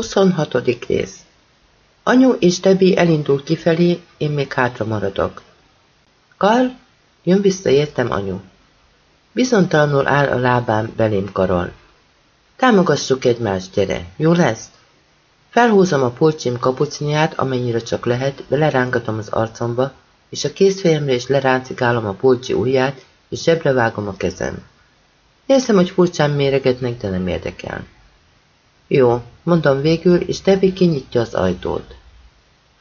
26. rész Anyu és Debbie elindul kifelé, én még hátra maradok. Karl, jön vissza értem anyu. Bizontalanul áll a lábám, belém karol. Támogassuk egymást, gyere, jó lesz? Felhúzom a pulcsim kapucniát, amennyire csak lehet, belerángatom az arcomba, és a kézfejemre is leráncigálom a pulcsi ujját, és zsebre vágom a kezem. Érzem, hogy furcsán méregetnek, de nem érdekel. Jó, mondom végül, és Debbie kinyitja az ajtót.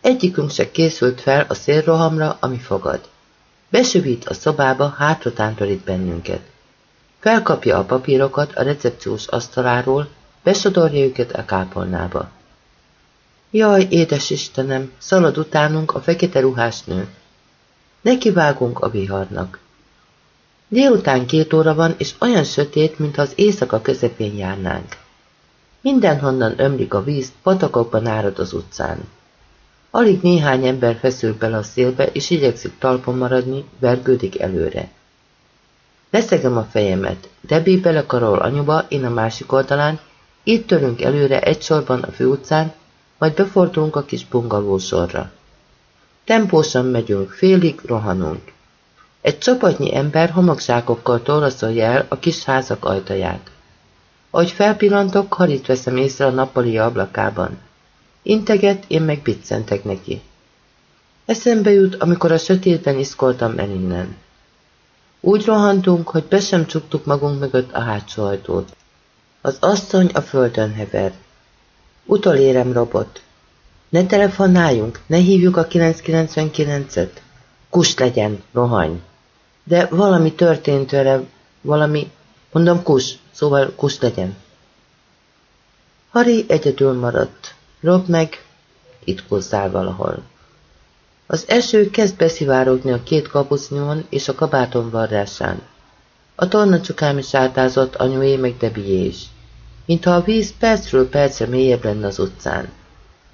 Egyikünk se készült fel a szélrohamra, ami fogad. Besüvít a szobába, hátra tántorít bennünket. Felkapja a papírokat a recepciós asztaláról, besodorja őket a kápolnába. Jaj, édes Istenem, szalad utánunk a fekete ruhás nő. Nekivágunk a viharnak. Délután két óra van, és olyan sötét, mint az éjszaka közepén járnánk. Mindenhonnan ömlik a víz, patakokban árad az utcán. Alig néhány ember feszül bele a szélbe, és igyekszik talpon maradni, vergődik előre. Leszegem a fejemet, Debbie belekarol anyuba, én a másik oldalán, itt törünk előre egy sorban a főutcán, majd befordulunk a kis bungaló sorra. Tempósan megyünk, félig rohanunk. Egy csapatnyi ember homokzsákokkal torlaszolja el a kis házak ajtaját. Ahogy felpillantok, harit veszem észre a nappali ablakában. Integet, én meg biccentek neki. Eszembe jut, amikor a sötétben iszkoltam el innen. Úgy rohantunk, hogy be sem csuktuk magunk mögött a hátsó ajtót. Az asszony a földön hever. Utolérem robot. Ne telefonáljunk, ne hívjuk a 999-et. Kus legyen, rohanj. De valami történt vele, valami... Mondom kus, szóval kus legyen. Harry egyedül maradt. Rob meg itt kuzzál valahol. Az eső kezd beszivárogni a két kapucnyon és a kabátom varrásán. A tornacsukám is átázott, anyué meg Debié is. Mintha a víz percről percre mélyebb lenne az utcán.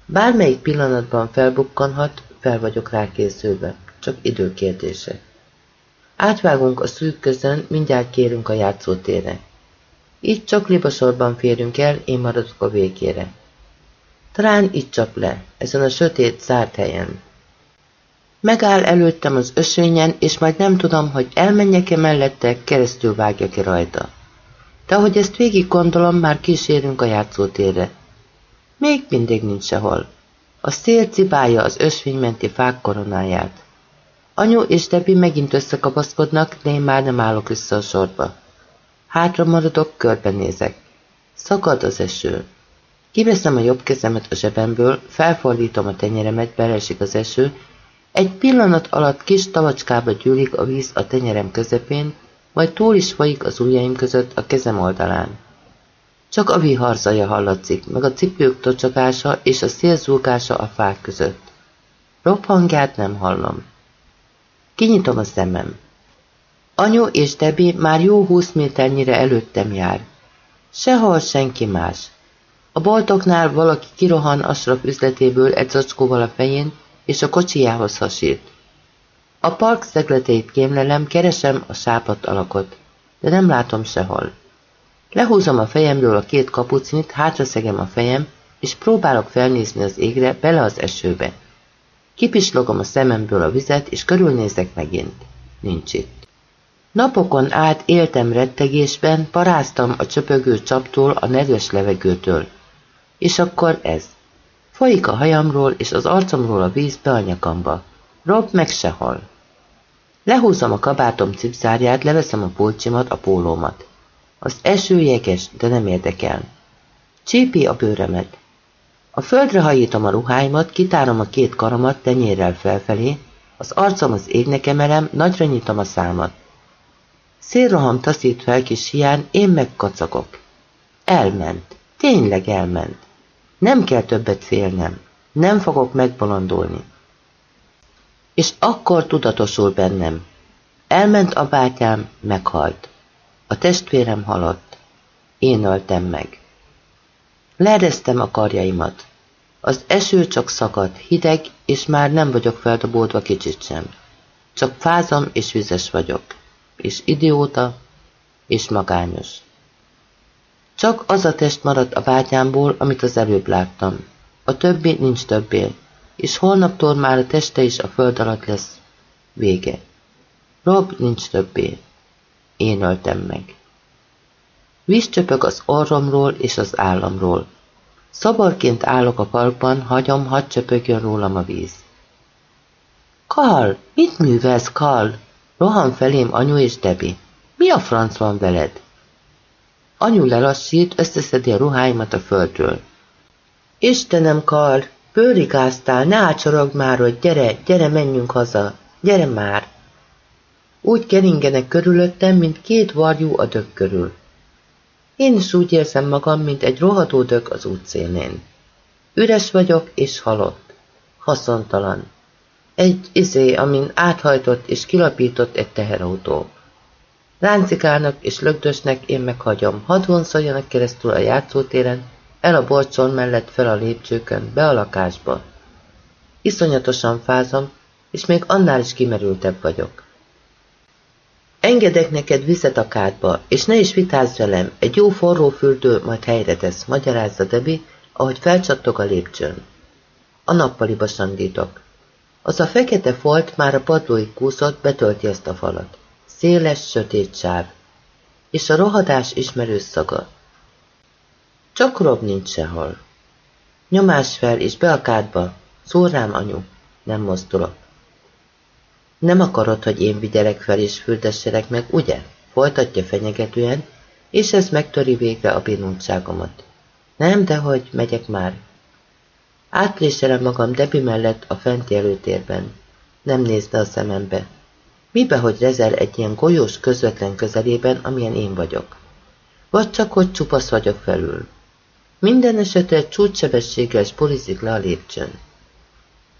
Bármelyik pillanatban felbukkanhat, fel vagyok rákészülve. Csak idő kérdése. Átvágunk a szűk közön, mindjárt kérünk a játszótérre. Így csak libasorban férünk el, én maradok a végére. Talán itt csap le, ezen a sötét, zárt helyen. Megáll előttem az ösvényen, és majd nem tudom, hogy elmenjek-e mellette, keresztül vágjak-e rajta. De ahogy ezt végig gondolom, már kísérünk a játszótérre. Még mindig nincs sehol. A szél cibálja az ösvénymenti fák koronáját. Anyu és Debi megint összekapaszkodnak, de én már nem állok vissza a sorba. Hátra maradok, körbenézek. Szakad az eső. Kiveszem a jobb kezemet a zsebemből, felfordítom a tenyeremet, belesik az eső, egy pillanat alatt kis tavacskába gyűlik a víz a tenyerem közepén, majd túl is folyik az ujjaim között a kezem oldalán. Csak a vihar zaja hallatszik, meg a cipők tocsakása és a szél zúgása a fák között. Rob hangját nem hallom. Kinyitom a szemem. Anyu és Debbie már jó húsz méternyire előttem jár. Sehol senki más. A boltoknál valaki kirohan Asraf üzletéből egy zacskóval a fején, és a kocsijához hasít. A park szegleteit kémlelem, keresem a sápat alakot, de nem látom sehol. Lehúzom a fejemről a két kapucnit, hátraszegem a fejem, és próbálok felnézni az égre, bele az esőbe. Kipislogom a szememből a vizet, és körülnézek megint. Nincs itt. Napokon át éltem rettegésben, paráztam a csöpögő csaptól, a nedves levegőtől. És akkor ez. Folyik a hajamról, és az arcomról a víz be a nyakamba. Rob meg sehol. Lehúzom a kabátom cipzárját, leveszem a pulcsimat, a pólómat. Az eső jeges, de nem érdekel. Csípi a bőremet. A földre hajítom a ruháimat, kitárom a két karomat tenyérrel felfelé, az arcom az égnek emelem, nagyra nyitom a számat. Szélroham taszít fel kis hián, én meg kacagok. Elment. Tényleg elment. Nem kell többet félnem. Nem fogok megbolondulni. És akkor tudatosul bennem. Elment a bátyám, meghalt. A testvérem halott. Én öltem meg. Lereztem a karjaimat. Az eső csak szakadt, hideg, és már nem vagyok feldobódva kicsit sem. Csak fázom és vizes vagyok. És idióta, és magányos. Csak az a test maradt a bátyámból, amit az előbb láttam. A többi nincs többé, és holnaptól már a teste is a föld alatt lesz. Vége. Rob nincs többé. Én öltem meg. Víz csöpög az orromról és az államról. Szabarként állok a parkban, hagyom, hadd csöpögjön rólam a víz. Karl, mit művelsz, Karl? Rohan felém anyu és Debi. Mi a franc van veled? Anyu lelassít, összeszedi a ruháimat a földről. Istenem, Karl, bőrigáztál, ne ácsorogd már, hogy gyere, gyere, menjünk haza, gyere már. Úgy keringenek körülöttem, mint két varjú a dög körül. Én is úgy érzem magam, mint egy rohadó dög az útszélén. Üres vagyok és halott. Haszontalan. Egy izé, amin áthajtott és kilapított egy teherautó. Ráncikálnak és lögdösnek, én meghagyom. Hadd vonszoljanak keresztül a játszótéren, el a borcson mellett fel a lépcsőkön, be a lakásba. Iszonyatosan fázom, és még annál is kimerültebb vagyok. Engedek neked vizet a kádba, és ne is vitázz velem, egy jó forró fürdő majd helyre tesz, magyarázza Debi, ahogy felcsattog a lépcsőn. A nappaliba sandítok. Az a fekete folt már a padlóig kúszott, betölti ezt a falat. Széles, sötét sáv. És a rohadás ismerős szaga. Csak Rob nincs sehol. Nyomás fel, és be a kádba. Szól rám, anyu. Nem mozdulok. Nem akarod, hogy én vigyelek fel és fürdesselek meg, ugye? Folytatja fenyegetően, és ez megtöri végre a bénuntságomat. Nem, de hogy megyek már. Átléselem magam Debi mellett a fenti előtérben. Nem nézte a szemembe. Mibe, hogy rezel egy ilyen golyós közvetlen közelében, amilyen én vagyok? Vagy csak, hogy csupasz vagyok felül. Minden esetre csúcssebességgel sporizik le a lépcsőn.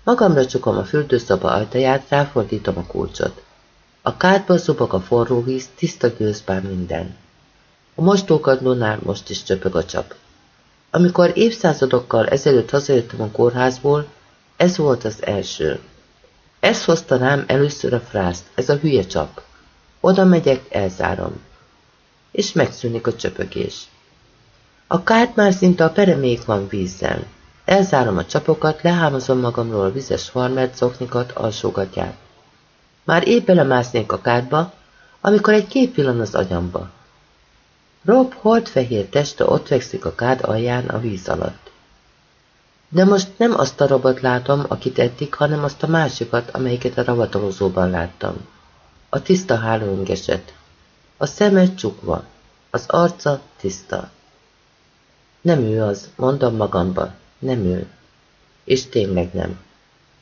Magamra csukom a fürdőszoba ajtaját, ráfordítom a kulcsot. A kádba zubog a forró víz, tiszta gőzbár minden. A mostókadlónál most is csöpög a csap. Amikor évszázadokkal ezelőtt hazajöttem a kórházból, ez volt az első. Ez hozta rám először a frászt, ez a hülye csap. Oda megyek, elzárom. És megszűnik a csöpögés. A kárt már szinte a peremék van vízzel. Elzárom a csapokat, lehámozom magamról a vizes farmert szoknikat, alsógatját. Már épp belemásznék a kádba, amikor egy kép villan az agyamba. Rob holdfehér teste ott fekszik a kád alján a víz alatt. De most nem azt a robot látom, akit eddig, hanem azt a másikat, amelyiket a ravatalozóban láttam. A tiszta hálóingeset. A szeme csukva, az arca tiszta. Nem ő az, mondom magamba, nem ő. És tényleg nem.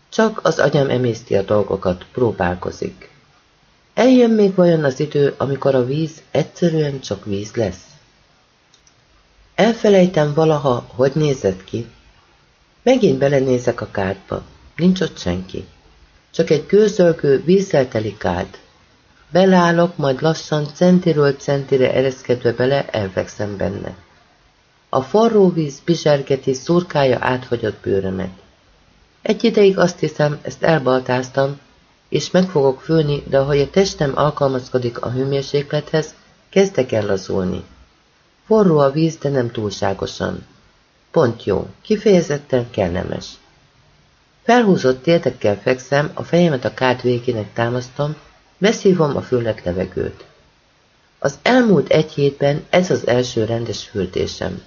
Csak az agyam emészti a dolgokat, próbálkozik. Eljön még vajon az idő, amikor a víz egyszerűen csak víz lesz? Elfelejtem valaha, hogy nézett ki. Megint belenézek a kádba. Nincs ott senki. Csak egy gőzölgő, vízzel teli kád. Belállok, majd lassan centiről centire ereszkedve bele elfekszem benne. A forró víz bizsergeti szurkája áthagyott bőrömet. Egy ideig azt hiszem, ezt elbaltáztam, és meg fogok főni, de ahogy a testem alkalmazkodik a hőmérséklethez, kezdek el lazulni. Forró a víz, de nem túlságosan. Pont jó, kifejezetten kellemes. Felhúzott térdekkel fekszem, a fejemet a kád végének támasztom, beszívom a füllet levegőt. Az elmúlt egy hétben ez az első rendes fürdésem.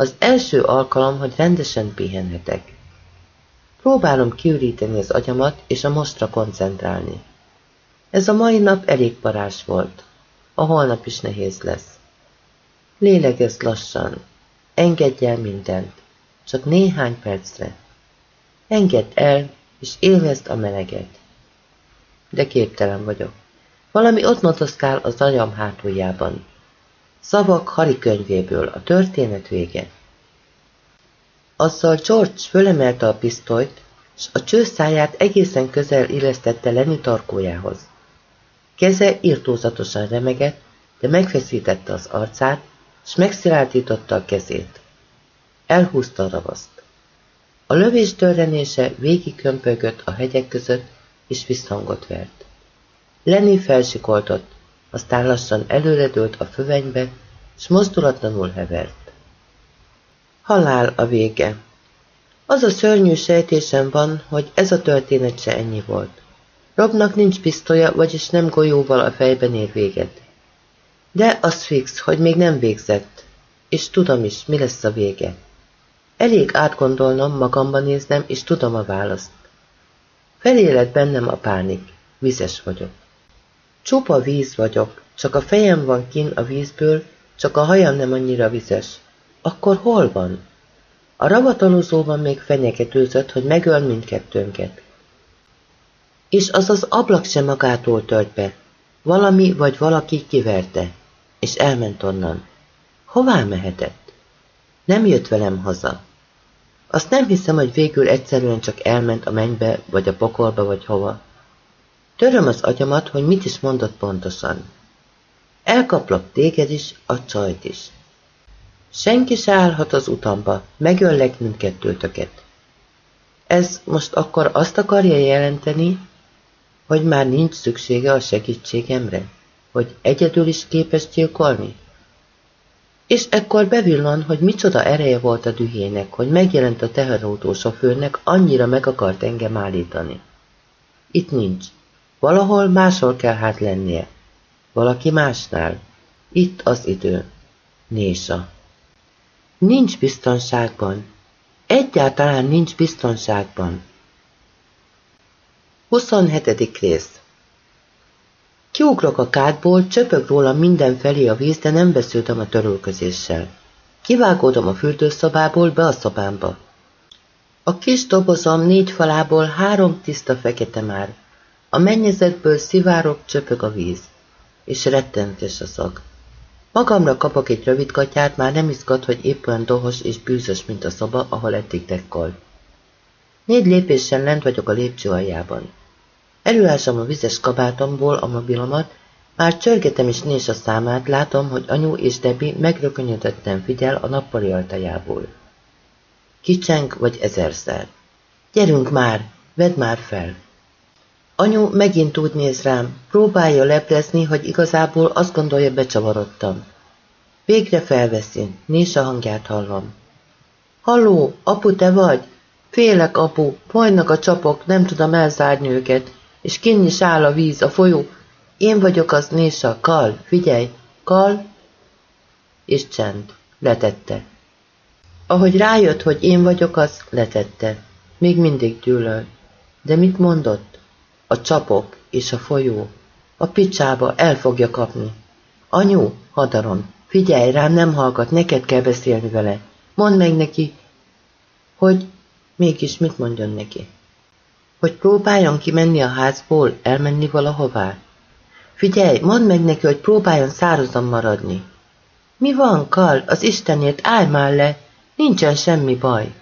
Az első alkalom, hogy rendesen pihenhetek. Próbálom kiüríteni az agyamat és a mostra koncentrálni. Ez a mai nap elég parás volt. A holnap is nehéz lesz. Lélegezz lassan. Engedj el mindent. Csak néhány percre. Engedd el, és élvezd a meleget. De képtelen vagyok. Valami ott motoszkál az agyam hátuljában. Szavak Hari könyvéből, a történet vége. Azzal George fölemelte a pisztolyt, s a csőszáját egészen közel illesztette Lenny tarkójához. Keze írtózatosan remegett, de megfeszítette az arcát, s megszilárdította a kezét. Elhúzta a ravaszt. A lövés törrenése végig kömpögött a hegyek között, és visszhangot vert. Lenny felsikoltott, aztán lassan előredőlt a fövenybe, s mozdulatlanul hevert. Halál a vége. Az a szörnyű sejtésem van, hogy ez a történet se ennyi volt. Robnak nincs pisztolya, vagyis nem golyóval a fejben ér véget. De az fix, hogy még nem végzett, és tudom is, mi lesz a vége. Elég átgondolnom, magamba néznem, és tudom a választ. Felélet bennem a pánik. Vizes vagyok. Csupa víz vagyok, csak a fejem van kin a vízből, csak a hajam nem annyira vizes. Akkor hol van? A ravatalozóban még fenyegetőzött, hogy megöl mindkettőnket. És az az ablak sem magától tört be. Valami vagy valaki kiverte, és elment onnan. Hová mehetett? Nem jött velem haza. Azt nem hiszem, hogy végül egyszerűen csak elment a mennybe, vagy a pokolba, vagy hova. Töröm az agyamat, hogy mit is mondott pontosan. Elkaplak téged is, a csajt is. Senki se állhat az utamba, megöllek mindkettőtöket. Ez most akkor azt akarja jelenteni, hogy már nincs szüksége a segítségemre? Hogy egyedül is képes gyilkolni? És ekkor bevillan, hogy micsoda ereje volt a dühének, hogy megjelent a teherautó sofőrnek, annyira meg akart engem állítani. Itt nincs. Valahol máshol kell hát lennie. Valaki másnál. Itt az idő. Nésa. Nincs biztonságban. Egyáltalán nincs biztonságban. 27. rész Kiugrok a kádból, csöpög róla mindenfelé a víz, de nem beszéltem a törölközéssel. Kivágódom a fürdőszobából be a szobámba. A kis dobozom négy falából három tiszta fekete már. A mennyezetből szivárok csöpög a víz, és rettentes a szag. Magamra kapok egy rövid katyát, már nem izgat, hogy épp olyan dohos és bűzös, mint a szoba, ahol eddig dekkol. Négy lépéssel lent vagyok a lépcső aljában. Előásom a vizes kabátomból a mobilomat, már csörgetem is néz a számát, látom, hogy anyu és Debi megrökönyödötten figyel a nappali altajából. Kicseng vagy ezerszer. Gyerünk már, vedd már fel! Anyu megint úgy néz rám, próbálja leplezni, hogy igazából azt gondolja becsavarodtam. Végre felveszi, nincs a hangját hallom. Halló, apu te vagy? Félek, apu, folynak a csapok, nem tudom elzárni őket, és kinn is áll a víz, a folyó. Én vagyok az Nésa, Kal, figyelj, Kal, és csend, letette. Ahogy rájött, hogy én vagyok az, letette. Még mindig gyűlöl. De mit mondott? A csapok és a folyó. A picsába el fogja kapni. Anyu, hadarom, figyelj rám, nem hallgat, neked kell beszélni vele. Mondd meg neki, hogy mégis mit mondjon neki. Hogy próbáljon kimenni a házból, elmenni valahová. Figyelj, mondd meg neki, hogy próbáljon szárazon maradni. Mi van, Kal, az Istenért, állj már le, nincsen semmi baj.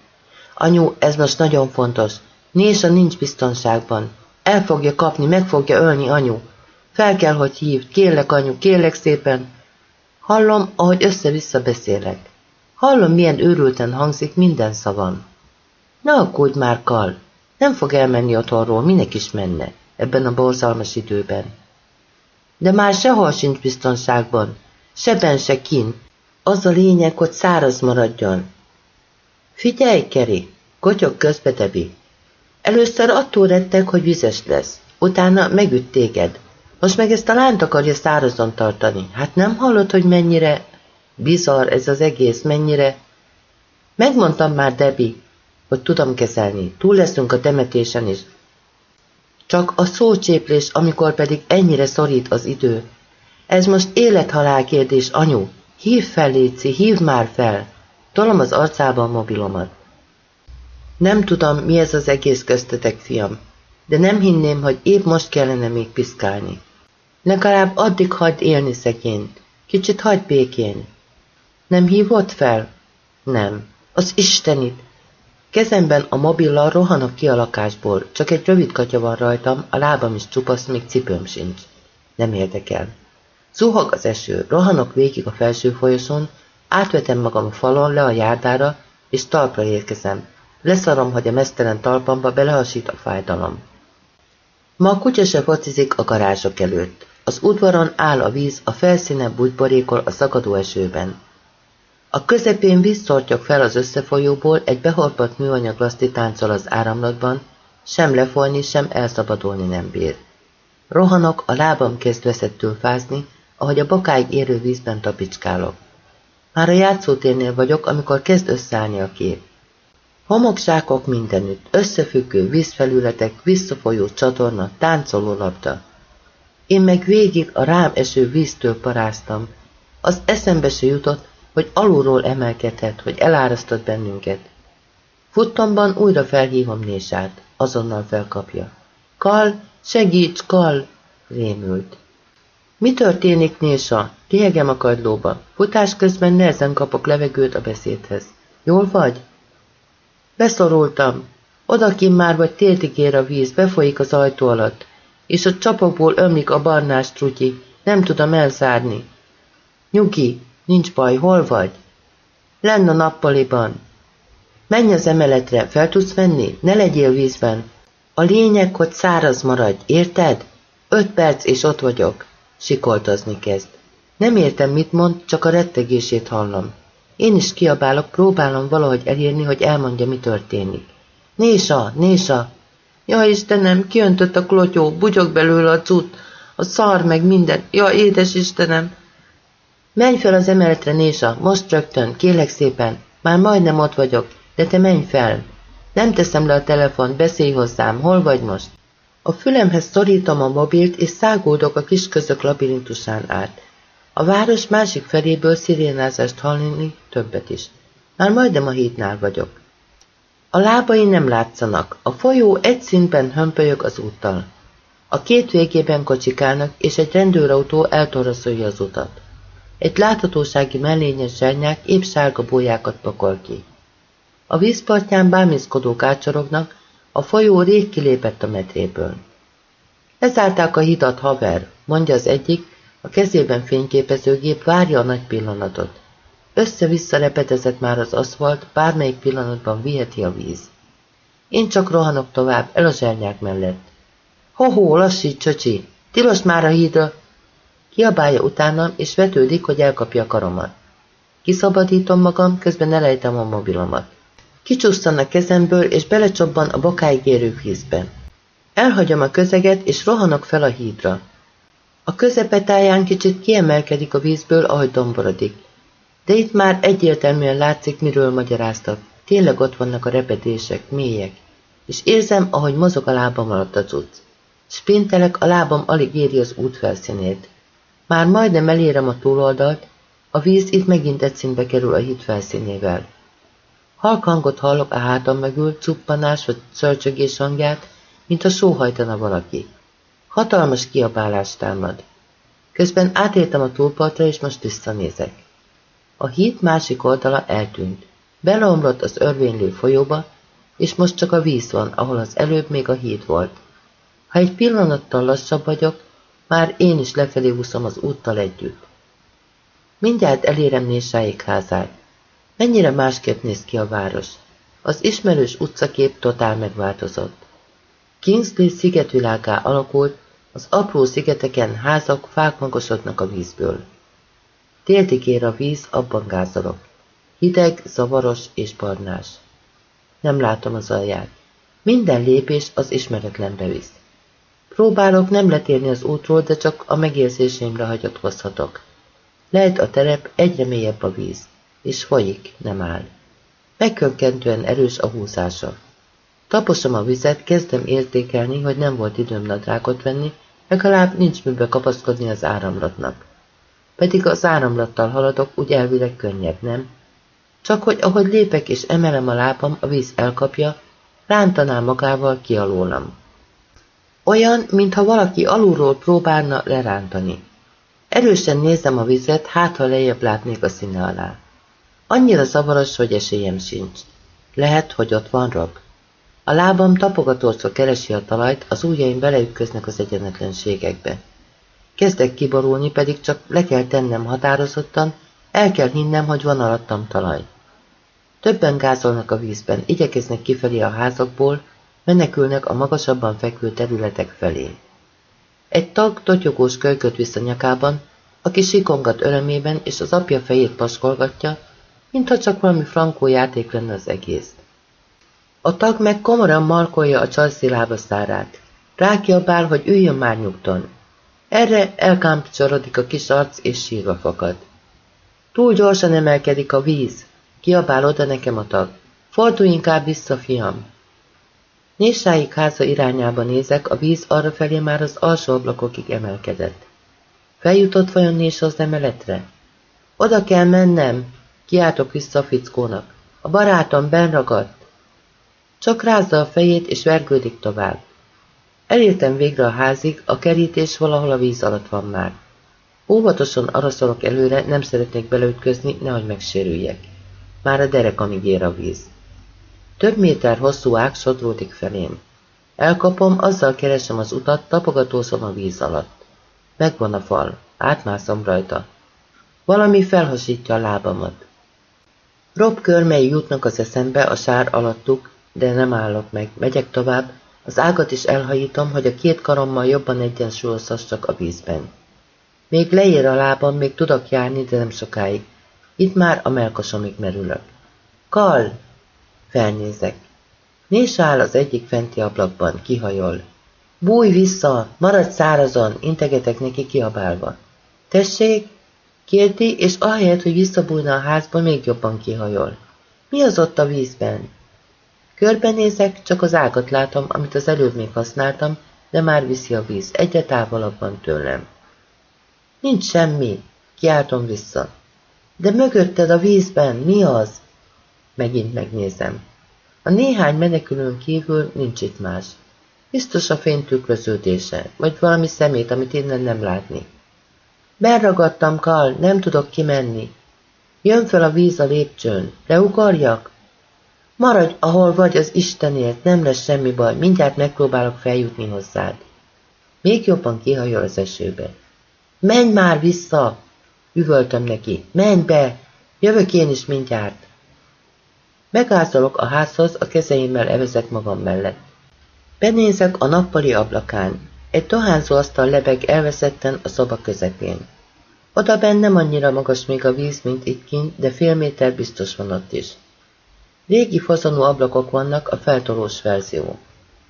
Anyu, ez most nagyon fontos. Nésa nincs biztonságban. El fogja kapni, meg fogja ölni anyu. Fel kell, hogy hívd, kérlek anyu, kérlek szépen. Hallom, ahogy össze-vissza beszélek. Hallom, milyen őrülten hangzik minden szavam. Ne aggódj már, Kal, nem fog elmenni otthonról, minek is menne, ebben a borzalmas időben. De már sehol sincs biztonságban, seben se kin. Az a lényeg, hogy száraz maradjon. Figyelj, Keri, kotyog közbe Debi. Először attól rettek, hogy vizes lesz, utána megüt téged. Most meg ezt a lányt akarja szárazon tartani. Hát nem hallod, hogy mennyire... Bizarr ez az egész, mennyire... Megmondtam már, Debi, hogy tudom kezelni. Túl leszünk a temetésen is. Csak a szócséplés, amikor pedig ennyire szorít az idő. Ez most élethalál kérdés, anyu. Hív fel, Léci, hív már fel. Tolom az arcába a mobilomat. Nem tudom, mi ez az egész köztetek, fiam, de nem hinném, hogy épp most kellene még piszkálni. Legalább addig hagyd élni szegényt. Kicsit hagyd békén. Nem hívott fel? Nem. Az Istenit! Kezemben a mobillal rohanok ki a lakásból, csak egy rövid katya van rajtam, a lábam is csupasz, még cipőm sincs. Nem érdekel. Zuhog az eső, rohanok végig a felső folyosón, átvetem magam a falon le a járdára, és talpra érkezem. Leszarom, hogy a mesztelen talpamba belehasít a fájdalom. Ma a kutya se focizik a garázsok előtt. Az udvaron áll a víz, a felszíne bugyborékol a szakadó esőben. A közepén vízszortyog fel az összefolyóból, egy behorpat műanyag laszti táncol az áramlatban, sem lefolyni, sem elszabadulni nem bír. Rohanok, a lábam kezd veszettül fázni, ahogy a bakáig érő vízben tapicskálok. Már a játszótérnél vagyok, amikor kezd összeállni a kép. Homoksákok mindenütt, összefüggő vízfelületek, visszafolyó csatorna, táncoló labda. Én meg végig a rám eső víztől paráztam. Az eszembe se jutott, hogy alulról emelkedhet, hogy elárasztott bennünket. Futtamban újra felhívom Nésát, azonnal felkapja. Kal, segíts, Kal! rémült. Mi történik, Nésa? Liegem a kagylóba. Futás közben nehezen kapok levegőt a beszédhez. Jól vagy? Beszorultam. Odakin már vagy téltig ér a víz, befolyik az ajtó alatt, és a csapokból ömlik a barnás trutyi. Nem tudom elzárni. Nyugi, nincs baj, hol vagy? Lenn a nappaliban. Menj az emeletre, fel tudsz venni? Ne legyél vízben. A lényeg, hogy száraz maradj, érted? Öt perc, és ott vagyok. Sikoltozni kezd. Nem értem, mit mond, csak a rettegését hallom. Én is kiabálok, próbálom valahogy elérni, hogy elmondja, mi történik. Nésa, Nésa! Ja, Istenem, kiöntött a klotyó, bugyog belőle a cut, a szar meg minden. Ja, édes Istenem! Menj fel az emeletre, Nésa, most rögtön, kélek szépen. Már majdnem ott vagyok, de te menj fel. Nem teszem le a telefont, beszélj hozzám, hol vagy most? A fülemhez szorítom a mobilt, és szágódok a kisközök labirintusán át. A város másik feléből szirénázást hallani többet is. Már majdnem a hídnál vagyok. A lábai nem látszanak, a folyó egy szintben hömpölyög az úttal. A két végében kocsikálnak, és egy rendőrautó eltoraszolja az utat. Egy láthatósági mellényes zsernyák épp sárga bójákat pakol ki. A vízpartján bámészkodók átsorognak, a folyó rég kilépett a metréből. Lezárták a hidat, haver, mondja az egyik, a kezében fényképezőgép várja a nagy pillanatot. Össze-vissza repedezett már az aszfalt, bármelyik pillanatban viheti a víz. Én csak rohanok tovább, el a zsernyák mellett. Ho-ho, lassít, csöcsi! Tilos már a hídra! Kiabálja utánam, és vetődik, hogy elkapja a karomat. Kiszabadítom magam, közben elejtem a mobilomat. Kicsusszan a kezemből, és belecsobban a bokáig érő vízbe. Elhagyom a közeget, és rohanok fel a hídra. A közepetáján kicsit kiemelkedik a vízből, ahogy domborodik. De itt már egyértelműen látszik, miről magyaráztak. Tényleg ott vannak a repedések, mélyek. És érzem, ahogy mozog a lábam alatt a cucc. Spintelek, a lábam alig éri az út felszínét. Már majdnem elérem a túloldalt, a víz itt megint egy kerül a híd felszínével. Halk hangot hallok a hátam mögül, cuppanás vagy szörcsögés hangját, mint a sóhajtana valaki. Hatalmas kiabálás támad. Közben átértem a túlpartra, és most visszanézek. A híd másik oldala eltűnt. Beleomlott az örvénylő folyóba, és most csak a víz van, ahol az előbb még a híd volt. Ha egy pillanattal lassabb vagyok, már én is lefelé úszom az úttal együtt. Mindjárt elérem Nésáik házát. Mennyire másképp néz ki a város. Az ismerős utcakép totál megváltozott. Kingsley szigetvilágá alakult, az apró szigeteken házak, fák magosodnak a vízből. Téltig ér a víz, abban gázolok. Hideg, zavaros és barnás. Nem látom az alját. Minden lépés az ismeretlenbe visz. Próbálok nem letérni az útról, de csak a megérzéseimre hagyatkozhatok. Lehet a terep, egyre mélyebb a víz, és folyik, nem áll. Megkökkentően erős a húzása. Taposom a vizet, kezdem értékelni, hogy nem volt időm nadrágot venni, legalább nincs mibe kapaszkodni az áramlatnak. Pedig az áramlattal haladok, úgy elvileg könnyebb, nem? Csak hogy ahogy lépek és emelem a lábam, a víz elkapja, rántaná magával ki. Olyan, mintha valaki alulról próbálna lerántani. Erősen nézem a vizet, hát ha lejjebb látnék a színe alá. Annyira zavaros, hogy esélyem sincs. Lehet, hogy ott van rab. A lábam tapogatócra keresi a talajt, az ujjaim beleütköznek az egyenetlenségekbe. Kezdek kiborulni, pedig csak le kell tennem határozottan, el kell hinnem, hogy van alattam talaj. Többen gázolnak a vízben, igyekeznek kifelé a házakból, menekülnek a magasabban fekvő területek felé. Egy tag totyogós kölyköt visz nyakában, aki sikongat örömében, és az apja fejét paskolgatja, mintha csak valami frankó játék lenne az egész. A tag meg komoran markolja a csalszi lábaszárát. Rákiabál, hogy üljön már nyugton. Erre elkámpcsorodik a kis arc, és sírva fakad. Túl gyorsan emelkedik a víz. Kiabál oda nekem a tag. Fordulj inkább vissza, fiam. Nésáig háza irányába nézek, a víz arrafelé már az alsó ablakokig emelkedett. Feljutott vajon Nés az emeletre? Oda kell mennem, kiáltok vissza a fickónak. A barátom benragadt. Csak rázza a fejét, és vergődik tovább. Elértem végre a házig, a kerítés valahol a víz alatt van már. Óvatosan araszolok előre, nem szeretnék beleütközni, nehogy megsérüljek. Már a derekamig ér a víz. Több méter hosszú ág sodródik felém. Elkapom, azzal keresem az utat, tapogatózom a víz alatt. Megvan a fal, átmászom rajta. Valami felhasítja a lábamat. Rob körmei jutnak az eszembe, a sár alattuk, de nem állok meg, megyek tovább, az ágat is elhajítom, hogy a két karommal jobban egyensúlyozhassak a vízben. Még leér a lábam, még tudok járni, de nem sokáig. Itt már a melkosomig merülök. Kal! Felnézek. Nés áll az egyik fenti ablakban, kihajol. Bújj vissza, maradj szárazon, integetek neki kiabálva. Tessék? Kérdi, és ahelyett, hogy visszabújna a házba, még jobban kihajol. Mi az ott a vízben? Körbenézek, csak az ágat látom, amit az előbb még használtam, de már viszi a víz, egyre távolabban tőlem. Nincs semmi, kiáltom vissza. De mögötted a vízben, mi az? Megint megnézem. A néhány menekülőn kívül nincs itt más. Biztos a fény tükröződése, vagy valami szemét, amit innen nem látni. Berragadtam, Kal, nem tudok kimenni. Jön fel a víz a lépcsőn. Leugorjak? Maradj, ahol vagy az Istenért, nem lesz semmi baj, mindjárt megpróbálok feljutni hozzád. Még jobban kihajol az esőbe. Menj már vissza! Üvöltöm neki. Menj be! Jövök én is mindjárt. Megázolok a házhoz, a kezeimmel evezek magam mellett. Benézek a nappali ablakán. Egy dohányzó asztal lebeg elveszetten a szoba közepén. Oda benn nem annyira magas még a víz, mint itt kint, de fél méter biztos van ott is. Régi fazonú ablakok vannak, a feltolós verzió.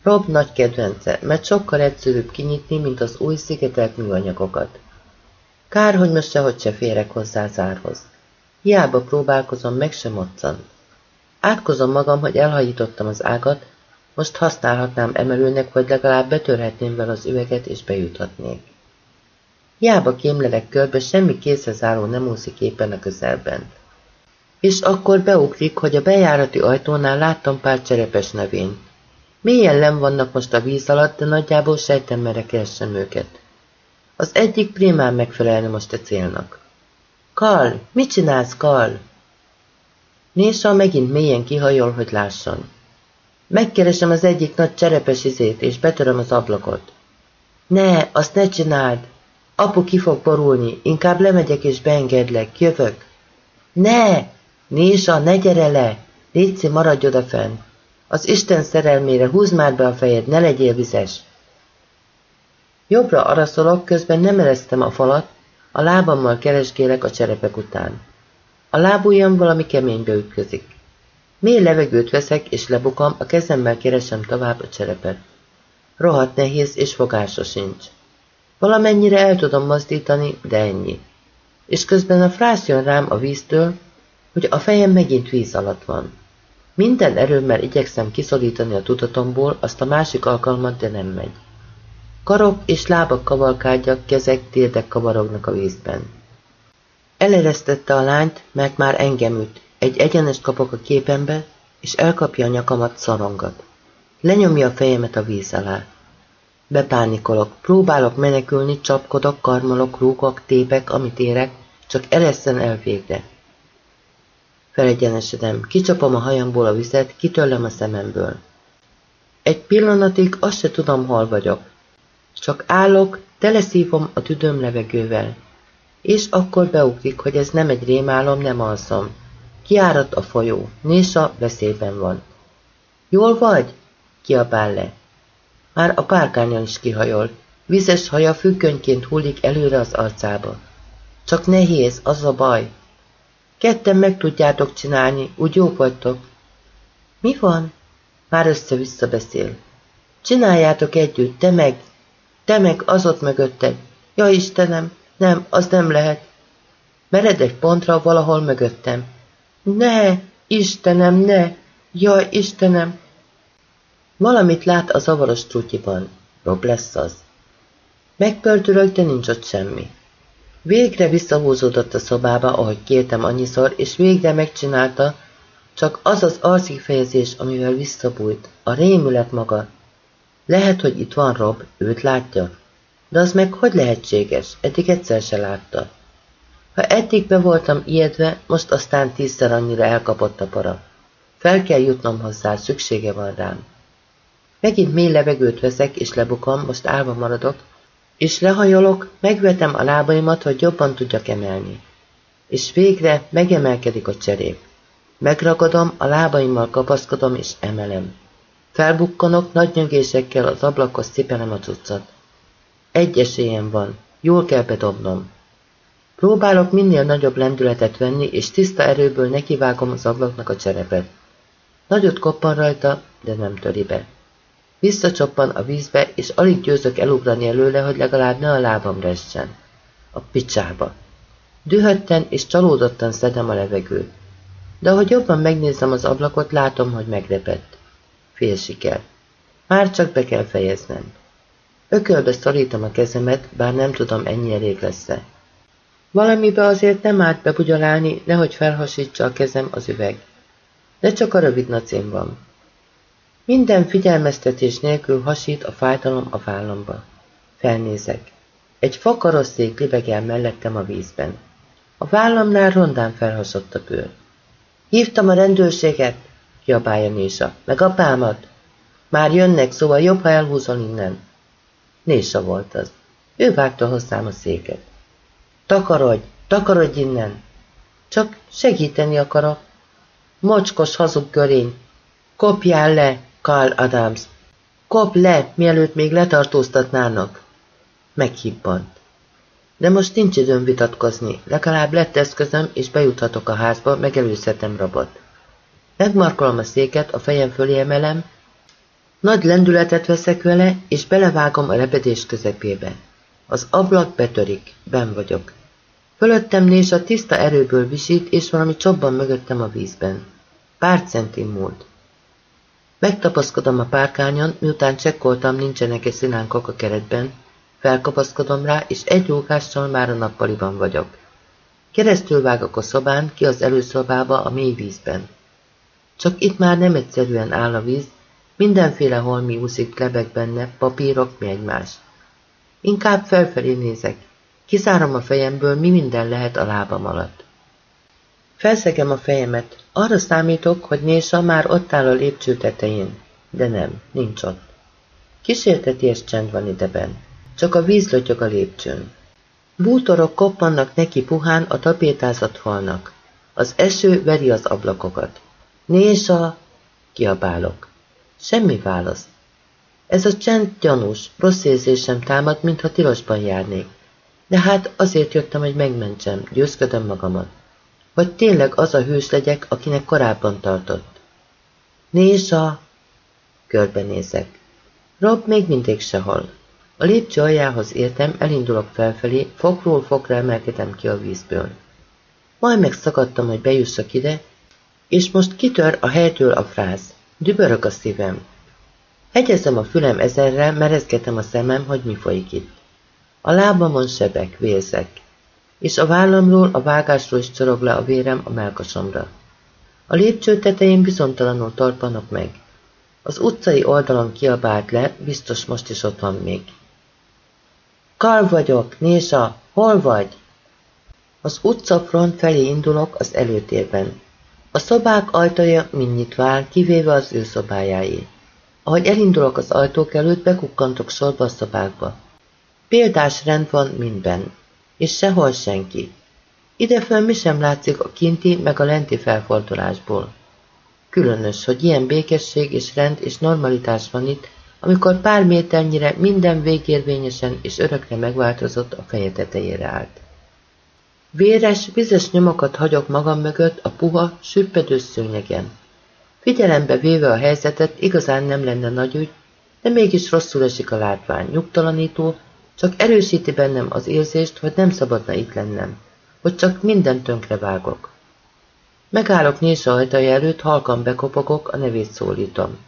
Rob nagy kedvence, mert sokkal egyszerűbb kinyitni, mint az új szigetelt műanyagokat. Kár, hogy most sehogy se férek hozzá zárhoz. Hiába próbálkozom, meg sem moccan. Átkozom magam, hogy elhajítottam az ágat, most használhatnám emelőnek, vagy legalább betörhetném vele az üveget, és bejuthatnék. Hiába kémlelek körbe, semmi készrezáró nem úszik éppen a közelben. És akkor beugrik, hogy a bejárati ajtónál láttam pár cserepes növény. Mélyen nem vannak most a víz alatt, de nagyjából sejtem merre keresem őket. Az egyik primán megfelelne most a célnak. Karl, mit csinálsz, Karl? Nésa megint mélyen kihajol, hogy lásson. Megkeresem az egyik nagy cserepes izét, és betöröm az ablakot. Ne, azt ne csináld! Apu ki fog borulni, inkább lemegyek és beengedlek, jövök. Ne! Nésa, ne gyere le! Léci, maradj odafenn! Az Isten szerelmére húzd már be a fejed, ne legyél vizes! Jobbra araszolok, közben nem ereztem a falat, a lábammal keresgélek a cserepek után. A lábujjam valami keménybe ütközik. Mély levegőt veszek, és lebukam, a kezemmel keresem tovább a cserepet. Rohadt nehéz, és fogása sincs. Valamennyire el tudom mozdítani, de ennyi. És közben a frász jön rám a víztől, hogy a fejem megint víz alatt van. Minden erőmmel igyekszem kiszorítani a tudatomból, azt a másik alkalmat, de nem megy. Karok és lábak kavalkádjak, kezek, térdek kavarognak a vízben. Eleresztette a lányt, mert már engem üt. Egy egyenest kapok a képembe, és elkapja a nyakamat, szorongat. Lenyomja a fejemet a víz alá. Bepánikolok, próbálok menekülni, csapkodok, karmolok, rúgok, tépek, amit érek, csak eresszen el végre. Felegyenesedem, kicsapom a hajamból a vizet, kitörlem a szememből. Egy pillanatig azt se tudom, hol vagyok. Csak állok, teleszívom a tüdőm levegővel. És akkor beugrik, hogy ez nem egy rémálom, nem alszom. Kiáradt a folyó, Nésa veszélyben van. Jól vagy? Kiabál le. Már a párkányon is kihajol. Vizes haja függönyként hullik előre az arcába. Csak nehéz, az a baj. Ketten meg tudjátok csinálni, úgy jók vagytok. Mi van? Már össze-vissza beszél. Csináljátok együtt, te meg, te meg az ott mögötted. Ja Istenem, nem, az nem lehet. Mered egy pontra valahol mögöttem. Ne, Istenem, ne! Jaj, Istenem! Valamit lát a zavaros trutyiban. Rob lesz az. Megpörtülök, de nincs ott semmi. Végre visszahúzódott a szobába, ahogy kértem annyiszor, és végre megcsinálta, csak az az arckifejezés, amivel visszabújt, a rémület maga. Lehet, hogy itt van Rob, őt látja. De az meg hogy lehetséges? Eddig egyszer se látta. Ha eddig be voltam ijedve, most aztán tízszer annyira elkapott a para. Fel kell jutnom hozzá, szüksége van rám. Megint mély levegőt veszek, és lebukom, most állva maradok, és lehajolok, megvetem a lábaimat, hogy jobban tudjak emelni. És végre megemelkedik a cserép. Megragadom, a lábaimmal kapaszkodom és emelem. Felbukkanok, nagy nyögésekkel az ablakhoz cipelem a cuccat. Egy esélyem van, jól kell bedobnom. Próbálok minél nagyobb lendületet venni, és tiszta erőből nekivágom az ablaknak a cserepet. Nagyot koppan rajta, de nem töri be. Visszacsoppan a vízbe, és alig győzök elugrani előle, hogy legalább ne a lábam ressen. A picsába. Dühötten és csalódottan szedem a levegőt. De ahogy jobban megnézem az ablakot, látom, hogy megrepett. Fél siker. Már csak be kell fejeznem. Ökölbe szorítom a kezemet, bár nem tudom, ennyi elég lesz-e. Valamibe azért nem árt bebugyolálni, nehogy felhasítsa a kezem az üveg. De csak a rövid nacén van. Minden figyelmeztetés nélkül hasít a fájdalom a vállamba. Felnézek. Egy fakarosszék libegel mellettem a vízben. A vállamnál rondán felhasott a bőr. Hívtam a rendőrséget, kiabálja Nésa, meg apámat. Már jönnek, szóval jobb, ha elhúzol innen. Nésa volt az. Ő vágta hozzám a széket. Takarodj, takarodj innen! Csak segíteni akarok. Mocskos hazug görény. Kopjál le, Carl Adams. Kop le, mielőtt még letartóztatnának. Meghibbant. De most nincs időm vitatkozni, legalább lett eszközöm, és bejuthatok a házba, megelőzhetem rabot. Megmarkolom a széket, a fejem fölé emelem, nagy lendületet veszek vele, és belevágom a repedés közepébe. Az ablak betörik, ben vagyok. Fölöttem nés a tiszta erőből visít, és valami csobban mögöttem a vízben. Pár centim múlt. Megtapaszkodom a párkányon, miután csekkoltam, nincsenek egy szilánkok a keretben, felkapaszkodom rá, és egy lógással már a nappaliban vagyok. Keresztül vágok a szobán, ki az előszobába a mély vízben. Csak itt már nem egyszerűen áll a víz, mindenféle holmi úszik lebeg benne, papírok, mi egymás. Inkább felfelé nézek, kizárom a fejemből, mi minden lehet a lábam alatt. Felszegem a fejemet, arra számítok, hogy Nésa már ott áll a lépcső tetején, de nem, nincs ott. Kísérteties csend van ideben, csak a víz lötyög a lépcsőn. Bútorok koppannak neki puhán a tapétázat falnak. Az eső veri az ablakokat. Nésa! Kiabálok. Semmi válasz. Ez a csend gyanús, rossz érzésem támad, mintha tilosban járnék. De hát azért jöttem, hogy megmentsem, győzködöm magamat. Vagy tényleg az a hős legyek, akinek korábban tartott. Nésa! Körbenézek. Rob még mindig sehol. A lépcső aljához értem, elindulok felfelé, fokról fokra emelkedem ki a vízből. Majd megszakadtam, hogy bejussak ide, és most kitör a helytől a fráz. Dübörög a szívem. Hegyezem a fülem ezerre, merezgetem a szemem, hogy mi folyik itt. A lábamon sebek, vérzek, és a vállamról, a vágásról is csorog le a vérem a melkasomra. A lépcső tetején bizonytalanul tarpanok meg. Az utcai oldalon kiabált le, biztos most is ott van még. Kar vagyok, Nésa, hol vagy? Az utcafront felé indulok az előtérben. A szobák ajtaja mind áll, kivéve az ő szobájáé. Ahogy elindulok az ajtók előtt, bekukkantok sorba a szobákba. Példás rend van mindben, és sehol senki. Idefön mi sem látszik a kinti meg a lenti felfordulásból. Különös, hogy ilyen békesség és rend és normalitás van itt, amikor pár méternyire minden végérvényesen és örökre megváltozott a feje tetejére állt. Véres, vizes nyomokat hagyok magam mögött a puha, sürpedő szőnyegen. Figyelembe véve a helyzetet igazán nem lenne nagy ügy, de mégis rosszul esik a látvány, nyugtalanító, csak erősíti bennem az érzést, hogy nem szabadna itt lennem, hogy csak minden tönkre vágok. Megállok Nésa ajtaja előtt, halkan bekopogok, a nevét szólítom.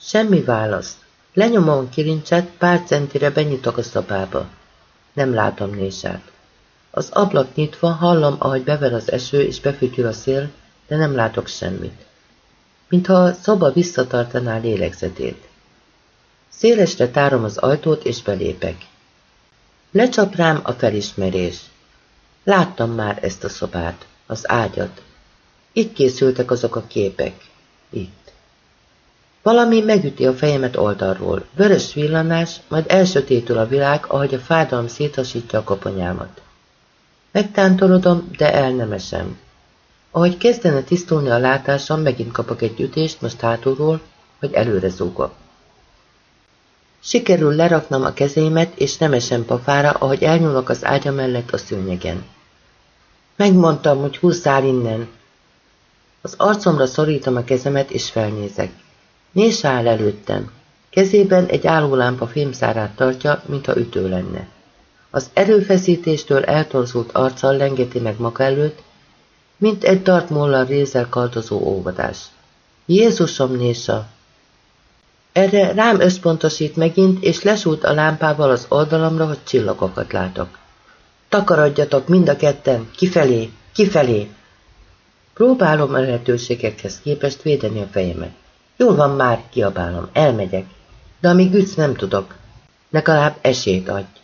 Semmi válasz. Lenyomom kilincset, pár centire benyitok a szobába. Nem látom Nésát. Az ablak nyitva, hallom, ahogy bever az eső és befütyül a szél, de nem látok semmit. Mintha a szoba visszatartaná lélegzetét. Szélesre tárom az ajtót és belépek. Lecsap rám a felismerés. Láttam már ezt a szobát, az ágyat. Itt készültek azok a képek. Itt. Valami megüti a fejemet oldalról. Vörös villanás, majd elsötétül a világ, ahogy a fájdalom széthasítja a koponyámat. Megtántorodom, de el nem esem. Ahogy kezdene tisztulni a látásom, megint kapok egy ütést, most hátulról, hogy előre zúgok. Sikerül leraknom a kezémet, és nem esem pafára, ahogy elnyúlok az ágya mellett a szőnyegen. Megmondtam, hogy húzzál innen. Az arcomra szorítom a kezemet, és felnézek. Nés áll előttem. Kezében egy állólámpa fémszárát tartja, mintha ütő lenne. Az erőfeszítéstől eltorzult arccal lengeti meg maga előtt, mint egy dartmollal rézel kaldozó óvodás. Jézusom, Nésa! Erre rám összpontosít megint, és lesúlt a lámpával az oldalamra, hogy csillagokat látok. Takarodjatok mind a ketten, kifelé, kifelé! Próbálom a lehetőségekhez képest védeni a fejemet. Jól van már, kiabálom, elmegyek, de amíg ütsz nem tudok. Legalább esélyt adj.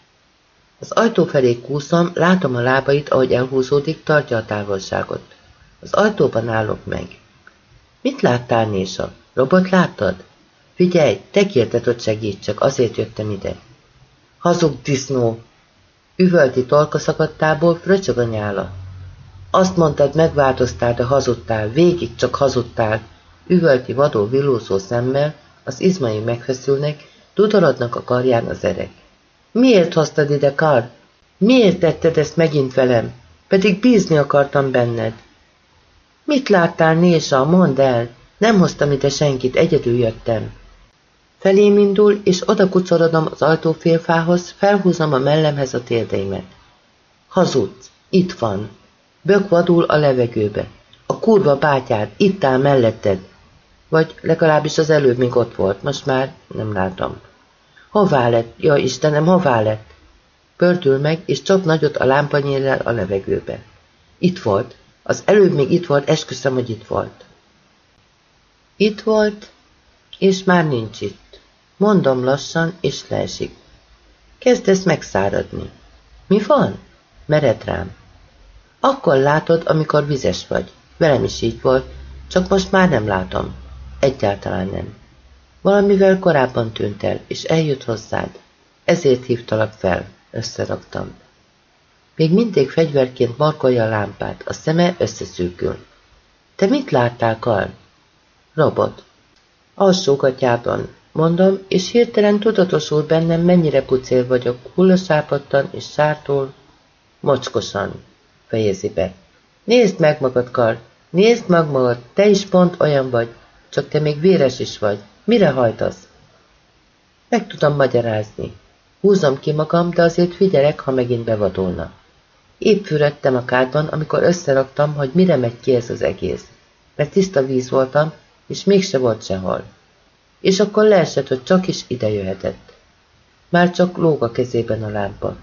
Az ajtó felé kúszom, látom a lábait, ahogy elhúzódik, tartja a távolságot. Az ajtóban állok meg. Mit láttál, Nésa? Robot láttad? Figyelj, te kérted, hogy segítsek, azért jöttem ide. Hazug disznó! Üvölti torkaszakadtából fröcsög a nyála. Azt mondtad, megváltoztál, de hazudtál, végig csak hazudtál. Üvölti vadó villózó szemmel, az izmai megfeszülnek, tudorodnak a karján az erek. Miért hoztad ide, Kar? Miért tetted ezt megint velem? Pedig bízni akartam benned. Mit láttál, Nésa? Mondd el! Nem hoztam ide senkit, egyedül jöttem. Felém indul, és oda kucorodom az ajtófélfához, felhúzom a mellemhez a térdeimet. Hazudsz, itt van. Bök vadul a levegőbe. A kurva bátyád, itt áll melletted. Vagy legalábbis az előbb még ott volt, most már nem látom. Hová lett? Ja, Istenem, hová lett? Pördül meg, és csap nagyot a lámpanyérrel a levegőbe. Itt volt. Az előbb még itt volt, esküszöm, hogy itt volt. Itt volt, és már nincs itt. Mondom lassan, és leesik. Kezdesz megszáradni. Mi van? Mered rám. Akkor látod, amikor vizes vagy. Velem is így volt, csak most már nem látom. Egyáltalán nem. Valamivel korábban tűnt el, és eljött hozzád. Ezért hívtalak fel, összeraktam. Még mindig fegyverként markolja a lámpát, a szeme összeszűkül. Te mit láttál, Karl? Robot. Alsógatjában, mondom, és hirtelen tudatosul bennem, mennyire pucél vagyok, hullasápadtan és sártól, mocskosan, fejezi be. Nézd meg magad, Karl, nézd meg magad, te is pont olyan vagy, csak te még véres is vagy. Mire hajtasz? Meg tudom magyarázni. Húzom ki magam, de azért figyelek, ha megint bevadulna. Épp fürödtem a kádban, amikor összeraktam, hogy mire megy ki ez az egész. Mert tiszta víz voltam, és mégse volt sehol. És akkor leesett, hogy csak is ide jöhetett. Már csak lóg a kezében a lámpa.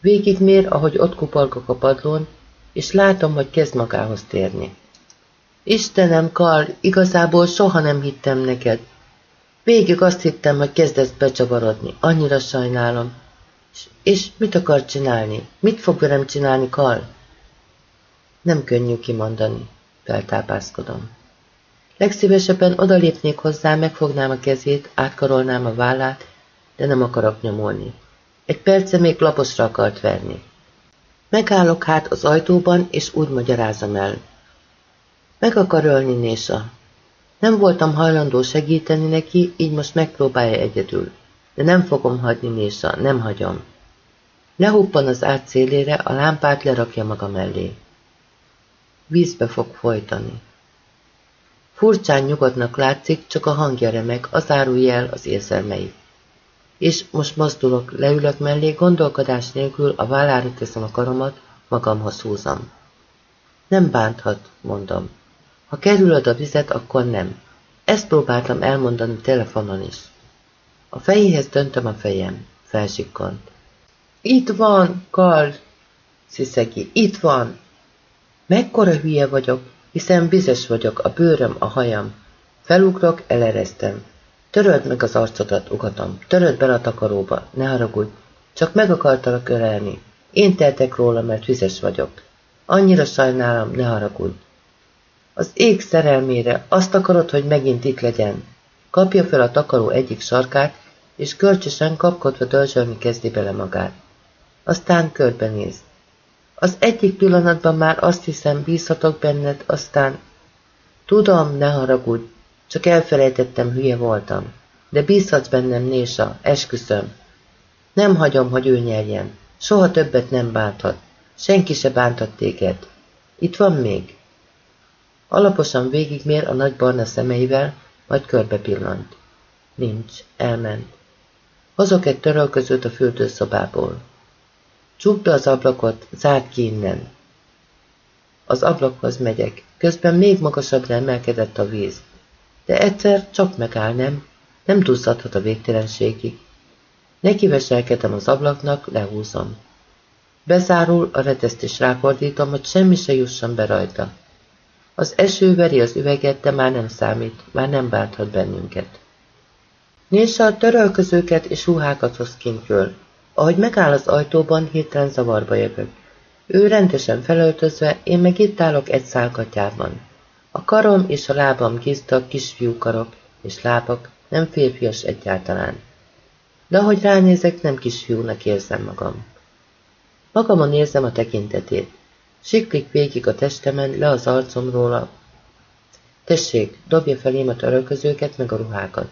Végig mér, ahogy ott kupolgok a padlón, és látom, hogy kezd magához térni. Istenem, Karl, igazából soha nem hittem neked. Végig azt hittem, hogy kezdesz becsavarodni. Annyira sajnálom. És, és mit akar csinálni? Mit fog velem csinálni, Karl? Nem könnyű kimondani. Feltápászkodom. Legszívesebben odalépnék hozzá, megfognám a kezét, átkarolnám a vállát, de nem akarok nyomolni. Egy perce még laposra akart verni. Megállok hát az ajtóban, és úgy magyarázom el. Meg akar ölni Nésa. Nem voltam hajlandó segíteni neki, így most megpróbálja egyedül. De nem fogom hagyni, Nésza, nem hagyom. Lehuppan az ágy szélére, a lámpát lerakja maga mellé. Vízbe fog folytani. Furcsán nyugodtnak látszik, csak a hangja remek, az árulj el az érzelmei. És most mozdulok, leülök mellé, gondolkodás nélkül a vállára teszem a karomat, magamhoz húzom. Nem bánthat, mondom. Ha kerülöd a vizet, akkor nem. Ezt próbáltam elmondani telefonon is. A fejéhez döntöm a fejem. Felsikkant. Itt van, Karl, sziszegi, itt van. Mekkora hülye vagyok, hiszen bizes vagyok, a bőröm, a hajam. Felugrok, eleresztem. Töröld meg az arcodat, ugatom. Töröld bele a takaróba, ne haragudj. Csak meg akartalak ölelni. Én teltek róla, mert vizes vagyok. Annyira sajnálom, ne haragudj. Az ég szerelmére azt akarod, hogy megint itt legyen. Kapja fel a takaró egyik sarkát, és kölcsösen kapkodva dörzsölni kezdi bele magát. Aztán körbenéz. Az egyik pillanatban már azt hiszem, bízhatok benned, aztán... Tudom, ne haragudj, csak elfelejtettem, hülye voltam. De bízhatsz bennem, Nésa, esküszöm. Nem hagyom, hogy ő nyerjen. Soha többet nem bánthat. Senki se bántat téged. Itt van még. Alaposan végigmér a nagy barna szemeivel, majd körbe pillant. Nincs, elment. Hozok egy törölközőt a fürdőszobából. Csukd az ablakot, zárd ki innen. Az ablakhoz megyek, közben még magasabbra emelkedett a víz. De egyszer csak megáll, nem? Nem duzzadhat a végtelenségig. Nekiveselkedem az ablaknak, lehúzom. Bezárul, a reteszt is ráfordítom, hogy semmi se jusson be rajta. Az eső veri az üveget, de már nem számít, már nem bánthat bennünket. Nézse a törölközőket és ruhákat hoz kintről. Ahogy megáll az ajtóban, hirtelen zavarba jövök. Ő rendesen felöltözve, én meg itt állok egy szálkatyában. A karom és a lábam gizdag kisfiú karok és lábak, nem férfias egyáltalán. De ahogy ránézek, nem kisfiúnak érzem magam. Magamon érzem a tekintetét. Siklik végig a testemen, le az arcomról Tessék, dobja felém a törölközőket, meg a ruhákat.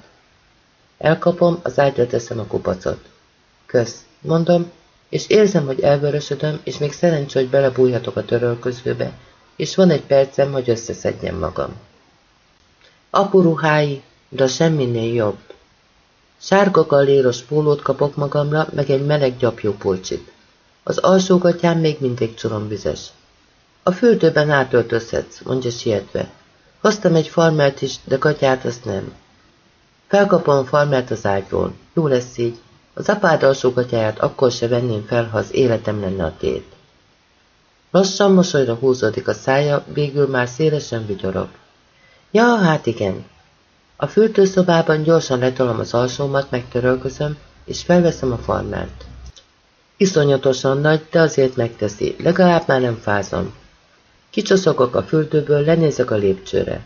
Elkapom, az ágyra teszem a kupacot. Kösz, mondom, és érzem, hogy elvörösödöm, és még szerencsé, hogy belebújhatok a törölközőbe, és van egy percem, hogy összeszedjem magam. Apu ruhái, de semminél jobb. Sárga galléros pólót kapok magamra, meg egy meleg gyapjú pulcsit. Az alsógatján még mindig csuromvizes. A fürdőben átöltözhetsz, mondja sietve. Hoztam egy farmert is, de gatyát azt nem. Felkapom a farmert az ágyról. Jó lesz így. Az apád alsógatyáját akkor se venném fel, ha az életem lenne a tét. Lassan mosolyra húzódik a szája, végül már szélesen vigyorog. Ja, hát igen. A fürdőszobában gyorsan letolom az alsómat, megtörölközöm, és felveszem a farmert. Iszonyatosan nagy, de azért megteszi, legalább már nem fázom. Kicsoszogok a fürdőből, lenézek a lépcsőre.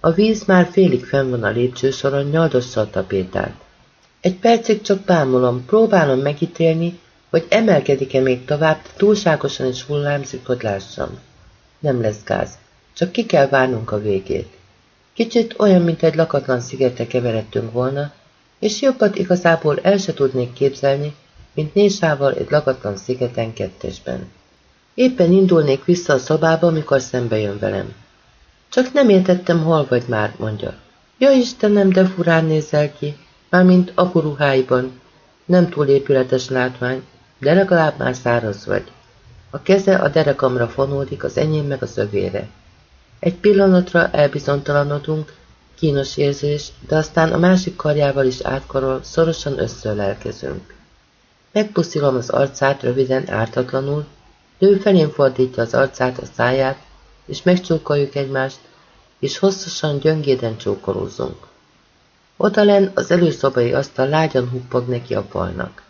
A víz már félig fenn van a lépcsősoron, nyaldossa a tapétát. Egy percig csak bámulom, próbálom megítélni, hogy emelkedik-e még tovább, túlságosan is hullámzik, hogy lássam. Nem lesz gáz, csak ki kell várnunk a végét. Kicsit olyan, mint egy lakatlan szigete keveredtünk volna, és jobbat igazából el se tudnék képzelni, mint Nésával egy lakatlan szigeten kettesben. Éppen indulnék vissza a szobába, amikor szembe jön velem. Csak nem értettem, hol vagy már, mondja. Ja Istenem, de furán nézel ki, mármint apuruháiban. Nem túl épületes látvány, de legalább már száraz vagy. A keze a derekamra fonódik, az enyém meg a szövére. Egy pillanatra elbizontalanodunk, kínos érzés, de aztán a másik karjával is átkarol, szorosan összeölelkezünk. Megpuszilom az arcát röviden, ártatlanul, Nő felén fordítja az arcát, a száját, és megcsókoljuk egymást, és hosszasan gyöngéden csókolózzunk. Odalen az előszobai asztal lágyan huppog neki a falnak.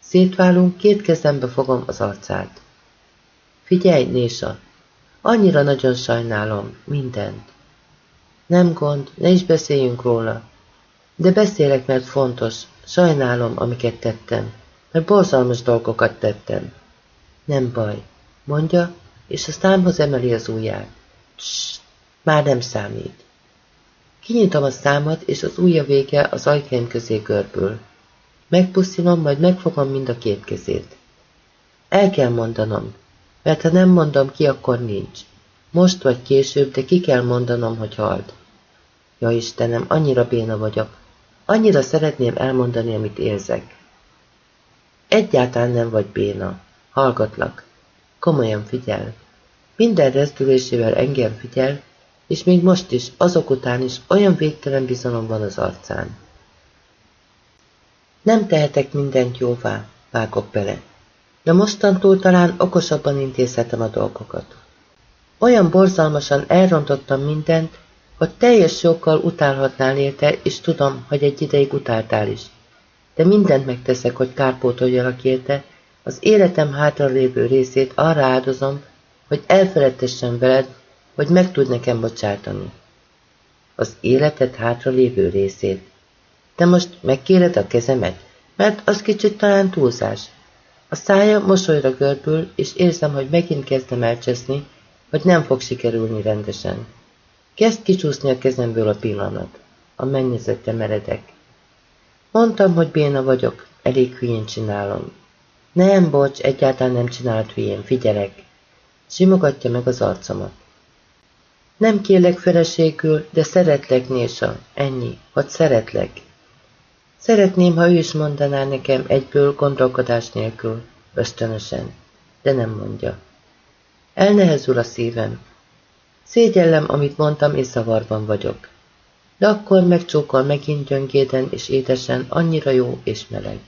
Szétválunk, két kezembe fogom az arcát. Figyelj, Nésa, annyira nagyon sajnálom, mindent. Nem gond, ne is beszéljünk róla. De beszélek, mert fontos, sajnálom, amiket tettem, mert borzalmas dolgokat tettem. Nem baj, mondja, és a számhoz emeli az ujját. Cs, már nem számít. Kinyitom a számat, és az ujja vége az ajkaim közé görbül. Megpuszilom, majd megfogom mind a két kezét. El kell mondanom, mert ha nem mondom ki, akkor nincs. Most vagy később, de ki kell mondanom, hogy halt. Ja Istenem, annyira béna vagyok. Annyira szeretném elmondani, amit érzek. Egyáltalán nem vagy béna. Hallgatlak. Komolyan figyel. Minden rezdülésével engem figyel, és még most is, azok után is olyan végtelen bizalom van az arcán. Nem tehetek mindent jóvá, vágok bele, de mostantól talán okosabban intézhetem a dolgokat. Olyan borzalmasan elrontottam mindent, hogy teljes joggal utálhatnál érte, és tudom, hogy egy ideig utáltál is. De mindent megteszek, hogy kárpótoljalak érte, az életem hátralévő részét arra áldozom, hogy elfeledtessem veled, hogy meg tud nekem bocsátani. Az életed hátralévő részét. Te most megkéred a kezemet, mert az kicsit talán túlzás. A szája mosolyra görbül, és érzem, hogy megint kezdem elcseszni, hogy nem fog sikerülni rendesen. Kezd kicsúszni a kezemből a pillanat. A mennyezette meredek. Mondtam, hogy béna vagyok, elég hülyén csinálom. Nem, bocs, egyáltalán nem csinált hülyén, figyelek. Simogatja meg az arcomat. Nem kérlek feleségül, de szeretlek, Nésa, ennyi, hogy szeretlek. Szeretném, ha ő is mondaná nekem egyből gondolkodás nélkül, ösztönösen, de nem mondja. Elnehezül a szívem. Szégyellem, amit mondtam, és zavarban vagyok. De akkor megcsókol megint gyöngéden és édesen, annyira jó és meleg.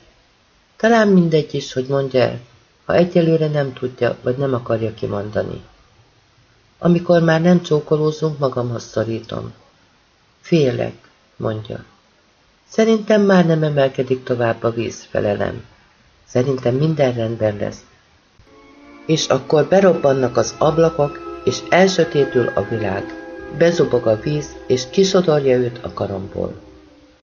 Talán mindegy is, hogy mondja el, ha egyelőre nem tudja, vagy nem akarja kimondani. Amikor már nem csókolózunk, magamhoz szorítom. Félek, mondja. Szerintem már nem emelkedik tovább a víz, felelem. Szerintem minden rendben lesz. És akkor berobbannak az ablakok, és elsötétül a világ. Bezobog a víz, és kisodorja őt a karomból.